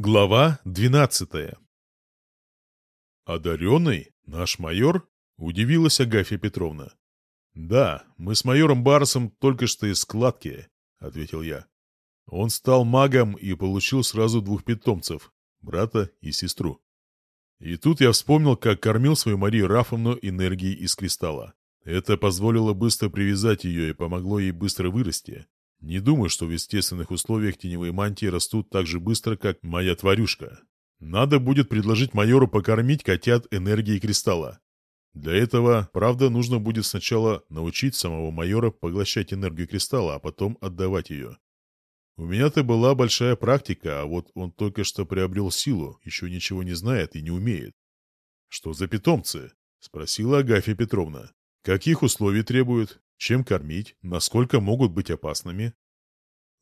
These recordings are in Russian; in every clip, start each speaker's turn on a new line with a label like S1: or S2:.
S1: Глава 12 «Одаренный? Наш майор?» — удивилась Агафья Петровна. «Да, мы с майором Барсом только что из складки», — ответил я. Он стал магом и получил сразу двух питомцев — брата и сестру. И тут я вспомнил, как кормил свою Марию Рафовну энергией из кристалла. Это позволило быстро привязать ее и помогло ей быстро вырасти. Не думаю, что в естественных условиях теневые мантии растут так же быстро, как моя тварюшка. Надо будет предложить майору покормить котят энергией кристалла. Для этого, правда, нужно будет сначала научить самого майора поглощать энергию кристалла, а потом отдавать ее. У меня-то была большая практика, а вот он только что приобрел силу, еще ничего не знает и не умеет. «Что за питомцы?» – спросила Агафья Петровна. «Каких условий требуют?» чем кормить, насколько могут быть опасными.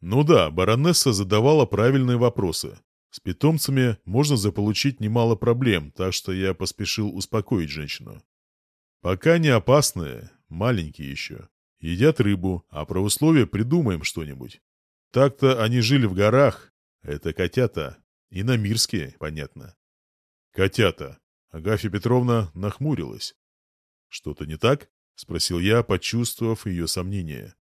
S1: Ну да, баронесса задавала правильные вопросы. С питомцами можно заполучить немало проблем, так что я поспешил успокоить женщину. Пока не опасные, маленькие еще. Едят рыбу, а про условия придумаем что-нибудь. Так-то они жили в горах. Это котята. И на мирские, понятно. Котята. Агафья Петровна нахмурилась. Что-то не так? — спросил я, почувствовав ее сомнение.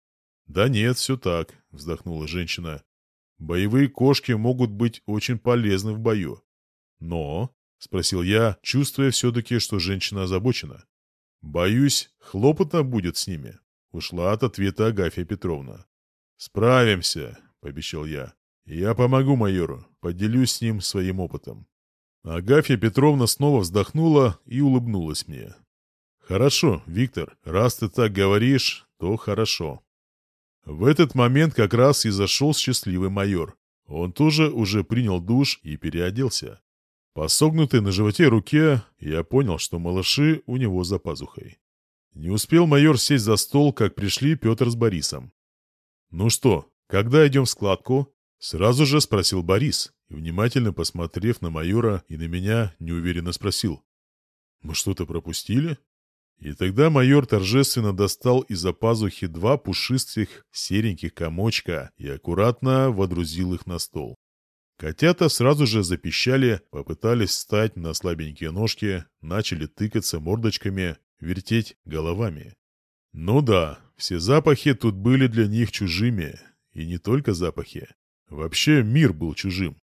S1: «Да нет, все так», — вздохнула женщина. «Боевые кошки могут быть очень полезны в бою». «Но?» — спросил я, чувствуя все-таки, что женщина озабочена. «Боюсь, хлопотно будет с ними», — ушла от ответа Агафья Петровна. «Справимся», — пообещал я. «Я помогу майору, поделюсь с ним своим опытом». Агафья Петровна снова вздохнула и улыбнулась мне, «Хорошо, Виктор, раз ты так говоришь, то хорошо». В этот момент как раз и зашел счастливый майор. Он тоже уже принял душ и переоделся. Посогнутый на животе руке я понял, что малыши у него за пазухой. Не успел майор сесть за стол, как пришли Петр с Борисом. «Ну что, когда идем в складку?» Сразу же спросил Борис, и, внимательно посмотрев на майора и на меня, неуверенно спросил. «Мы что-то пропустили?» И тогда майор торжественно достал из-за пазухи два пушистых сереньких комочка и аккуратно водрузил их на стол. Котята сразу же запищали, попытались встать на слабенькие ножки, начали тыкаться мордочками, вертеть головами. Ну да, все запахи тут были для них чужими, и не только запахи. Вообще мир был чужим.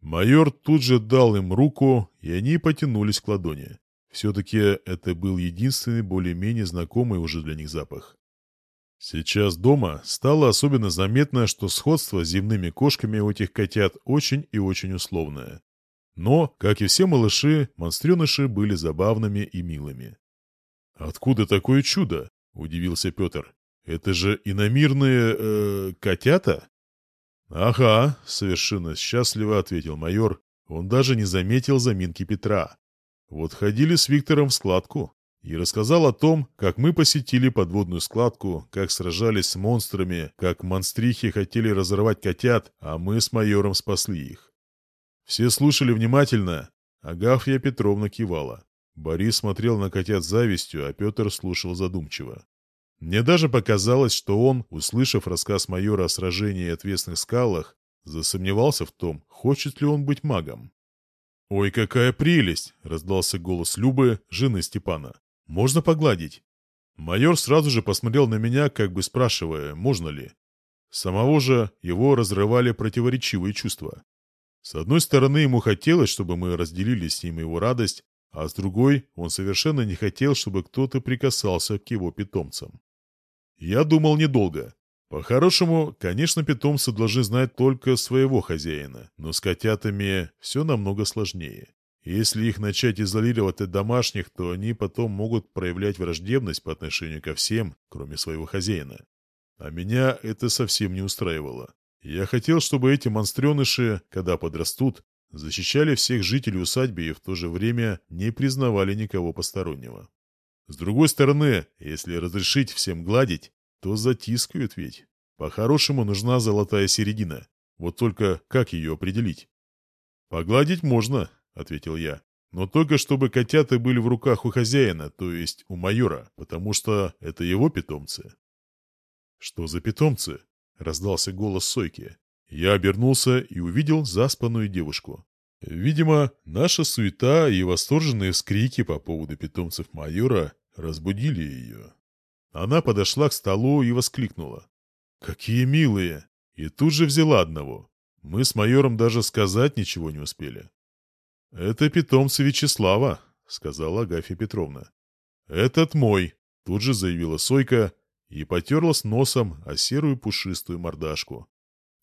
S1: Майор тут же дал им руку, и они потянулись к ладони. Все-таки это был единственный более-менее знакомый уже для них запах. Сейчас дома стало особенно заметно, что сходство с земными кошками у этих котят очень и очень условное. Но, как и все малыши, монстреныши были забавными и милыми. «Откуда такое чудо?» – удивился Петр. «Это же иномирные... Э, котята?» «Ага», — совершенно счастливо ответил майор. Он даже не заметил заминки Петра. Вот ходили с Виктором в складку и рассказал о том, как мы посетили подводную складку, как сражались с монстрами, как монстрихи хотели разорвать котят, а мы с майором спасли их. Все слушали внимательно. А Агафья Петровна кивала. Борис смотрел на котят завистью, а Петр слушал задумчиво. Мне даже показалось, что он, услышав рассказ майора о сражении и ответственных скалах, засомневался в том, хочет ли он быть магом. «Ой, какая прелесть!» — раздался голос Любы, жены Степана. «Можно погладить?» Майор сразу же посмотрел на меня, как бы спрашивая, можно ли. Самого же его разрывали противоречивые чувства. С одной стороны, ему хотелось, чтобы мы разделили с ним его радость, а с другой, он совершенно не хотел, чтобы кто-то прикасался к его питомцам. Я думал недолго. По-хорошему, конечно, питомцы должны знать только своего хозяина, но с котятами все намного сложнее. Если их начать изолировать от домашних, то они потом могут проявлять враждебность по отношению ко всем, кроме своего хозяина. А меня это совсем не устраивало. Я хотел, чтобы эти монстреныши, когда подрастут, защищали всех жителей усадьбы и в то же время не признавали никого постороннего. С другой стороны, если разрешить всем гладить, то затискают ведь. По-хорошему нужна золотая середина. Вот только как ее определить? «Погладить можно», — ответил я. «Но только чтобы котята были в руках у хозяина, то есть у майора, потому что это его питомцы». «Что за питомцы?» — раздался голос Сойки. Я обернулся и увидел заспанную девушку. Видимо, наша суета и восторженные скрики по поводу питомцев майора разбудили ее. Она подошла к столу и воскликнула. «Какие милые!» И тут же взяла одного. Мы с майором даже сказать ничего не успели. «Это питомцы Вячеслава», — сказала Агафья Петровна. «Этот мой», — тут же заявила Сойка и потерла с носом о серую пушистую мордашку.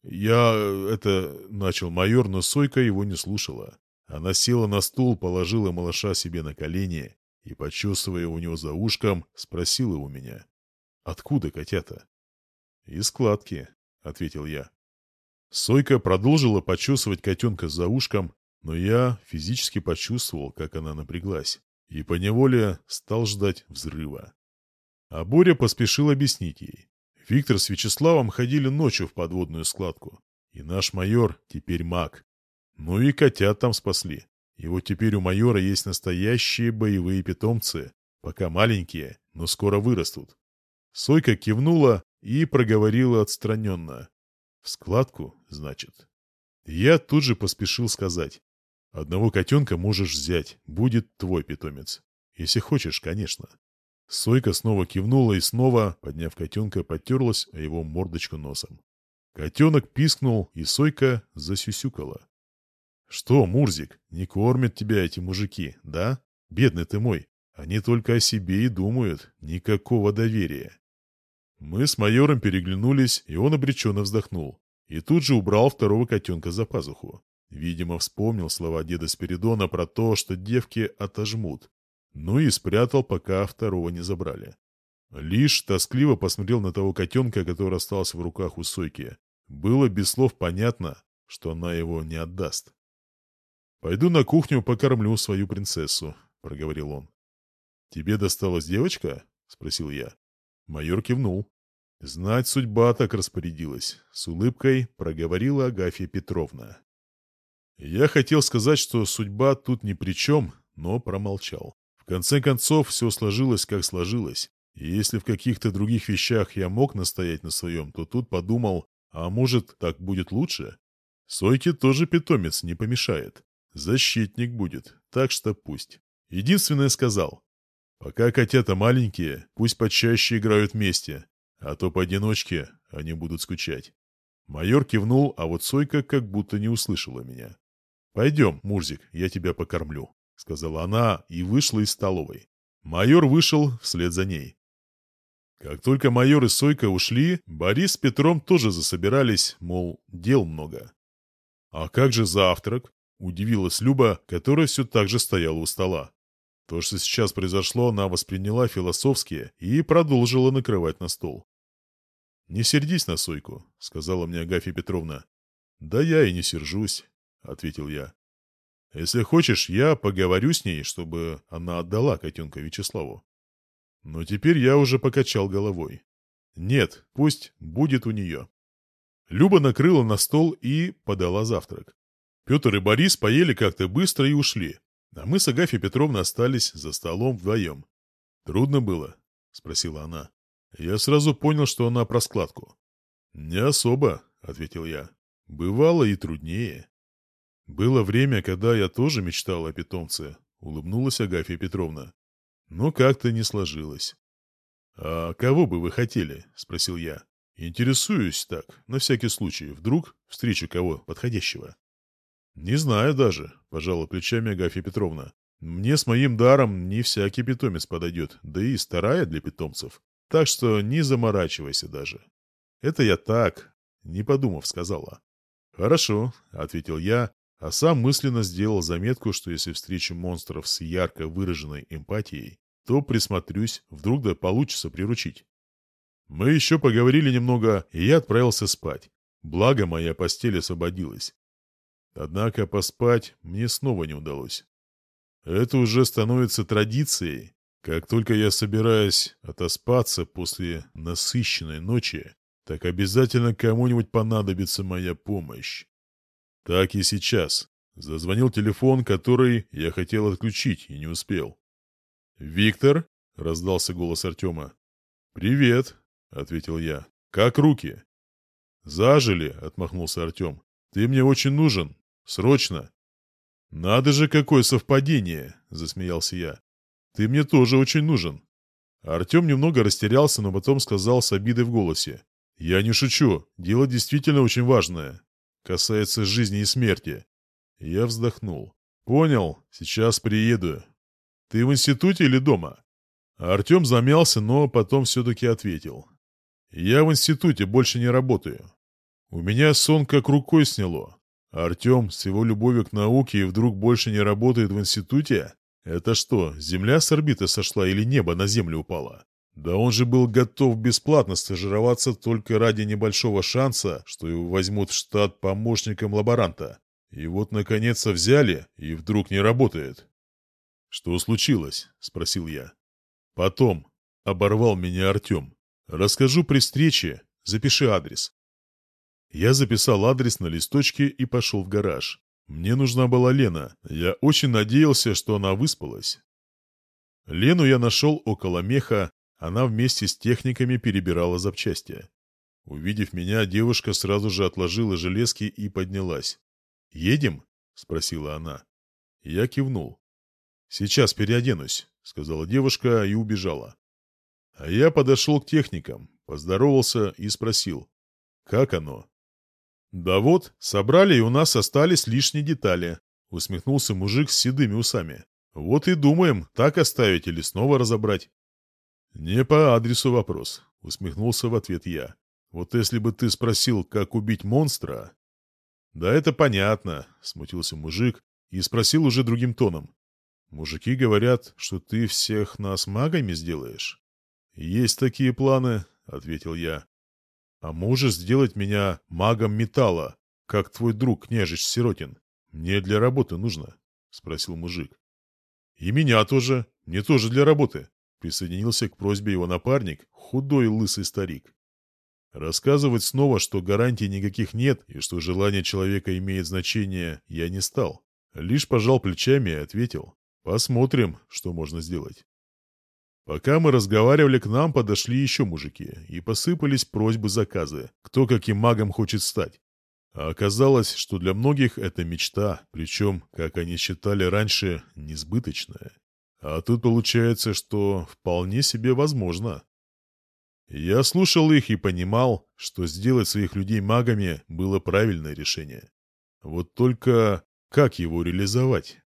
S1: «Я... это...» — начал майор, но Сойка его не слушала. Она села на стул, положила малыша себе на колени и, почувствуя у него за ушком, спросила у меня. «Откуда котята?» «Из складки», — ответил я. Сойка продолжила почувствовать котенка за ушком, но я физически почувствовал, как она напряглась, и поневоле стал ждать взрыва. А Боря поспешил объяснить ей. Виктор с Вячеславом ходили ночью в подводную складку, и наш майор теперь маг. Ну и котят там спасли. И вот теперь у майора есть настоящие боевые питомцы, пока маленькие, но скоро вырастут. Сойка кивнула и проговорила отстраненно. В складку, значит. Я тут же поспешил сказать. Одного котенка можешь взять, будет твой питомец. Если хочешь, конечно. Сойка снова кивнула и снова, подняв котенка, потерлась о его мордочку носом. Котенок пискнул, и Сойка засюсюкала. «Что, Мурзик, не кормят тебя эти мужики, да? Бедный ты мой, они только о себе и думают, никакого доверия». Мы с майором переглянулись, и он обреченно вздохнул. И тут же убрал второго котенка за пазуху. Видимо, вспомнил слова деда Спиридона про то, что девки отожмут. Ну и спрятал, пока второго не забрали. Лишь тоскливо посмотрел на того котенка, который остался в руках у Сойки. Было без слов понятно, что она его не отдаст. «Пойду на кухню покормлю свою принцессу», — проговорил он. «Тебе досталась девочка?» — спросил я. Майор кивнул. «Знать судьба так распорядилась», — с улыбкой проговорила Агафья Петровна. Я хотел сказать, что судьба тут ни при чем, но промолчал. В конце концов, все сложилось, как сложилось. И если в каких-то других вещах я мог настоять на своем, то тут подумал, а может, так будет лучше? Сойке тоже питомец не помешает. Защитник будет, так что пусть. Единственное сказал. Пока котята маленькие, пусть почаще играют вместе, а то поодиночке они будут скучать. Майор кивнул, а вот Сойка как будто не услышала меня. «Пойдем, Мурзик, я тебя покормлю», — сказала она и вышла из столовой. Майор вышел вслед за ней. Как только майор и Сойка ушли, Борис с Петром тоже засобирались, мол, дел много. «А как же завтрак?» Удивилась Люба, которая все так же стояла у стола. То, что сейчас произошло, она восприняла философски и продолжила накрывать на стол. «Не сердись на Сойку», — сказала мне Агафья Петровна. «Да я и не сержусь», — ответил я. «Если хочешь, я поговорю с ней, чтобы она отдала котенка Вячеславу». Но теперь я уже покачал головой. «Нет, пусть будет у нее». Люба накрыла на стол и подала завтрак. Петр и Борис поели как-то быстро и ушли, а мы с Агафьей Петровной остались за столом вдвоем. «Трудно было?» — спросила она. Я сразу понял, что она про складку. «Не особо», — ответил я. «Бывало и труднее». «Было время, когда я тоже мечтал о питомце», — улыбнулась Агафья Петровна. «Но как-то не сложилось». «А кого бы вы хотели?» — спросил я. «Интересуюсь так, на всякий случай. Вдруг встречу кого подходящего». «Не знаю даже», — пожала плечами Агафья Петровна. «Мне с моим даром не всякий питомец подойдет, да и старая для питомцев. Так что не заморачивайся даже». «Это я так», — не подумав, сказала. «Хорошо», — ответил я, а сам мысленно сделал заметку, что если встречу монстров с ярко выраженной эмпатией, то присмотрюсь, вдруг да получится приручить. Мы еще поговорили немного, и я отправился спать. Благо, моя постель освободилась. Однако поспать мне снова не удалось. Это уже становится традицией. Как только я собираюсь отоспаться после насыщенной ночи, так обязательно кому-нибудь понадобится моя помощь. Так и сейчас. Зазвонил телефон, который я хотел отключить и не успел. «Виктор?» — раздался голос Артема. «Привет», — ответил я. «Как руки?» «Зажили», — отмахнулся Артем. «Ты мне очень нужен». Срочно!» «Надо же, какое совпадение!» — засмеялся я. «Ты мне тоже очень нужен». Артем немного растерялся, но потом сказал с обидой в голосе. «Я не шучу. Дело действительно очень важное. Касается жизни и смерти». Я вздохнул. «Понял. Сейчас приеду. Ты в институте или дома?» Артем замялся, но потом все-таки ответил. «Я в институте больше не работаю. У меня сон как рукой сняло. Артем с его любовью к науке и вдруг больше не работает в институте? Это что, земля с орбиты сошла или небо на землю упало? Да он же был готов бесплатно стажироваться только ради небольшого шанса, что его возьмут в штат помощником лаборанта. И вот, наконец-то, взяли, и вдруг не работает. «Что случилось?» – спросил я. «Потом», – оборвал меня Артем. «Расскажу при встрече, запиши адрес. Я записал адрес на листочке и пошел в гараж. Мне нужна была Лена. Я очень надеялся, что она выспалась. Лену я нашел около меха. Она вместе с техниками перебирала запчасти. Увидев меня, девушка сразу же отложила железки и поднялась. «Едем?» — спросила она. Я кивнул. «Сейчас переоденусь», — сказала девушка и убежала. А я подошел к техникам, поздоровался и спросил. «Как оно?» «Да вот, собрали, и у нас остались лишние детали», — усмехнулся мужик с седыми усами. «Вот и думаем, так оставить или снова разобрать». «Не по адресу вопрос», — усмехнулся в ответ я. «Вот если бы ты спросил, как убить монстра...» «Да это понятно», — смутился мужик и спросил уже другим тоном. «Мужики говорят, что ты всех нас магами сделаешь». «Есть такие планы», — ответил я. А можешь сделать меня магом металла, как твой друг, княжич Сиротин? Мне для работы нужно», — спросил мужик. «И меня тоже. Мне тоже для работы», — присоединился к просьбе его напарник, худой лысый старик. Рассказывать снова, что гарантий никаких нет и что желание человека имеет значение, я не стал. Лишь пожал плечами и ответил. «Посмотрим, что можно сделать». Пока мы разговаривали, к нам подошли еще мужики, и посыпались просьбы-заказы, кто каким магом хочет стать. А оказалось, что для многих это мечта, причем, как они считали раньше, несбыточная. А тут получается, что вполне себе возможно. Я слушал их и понимал, что сделать своих людей магами было правильное решение. Вот только как его реализовать?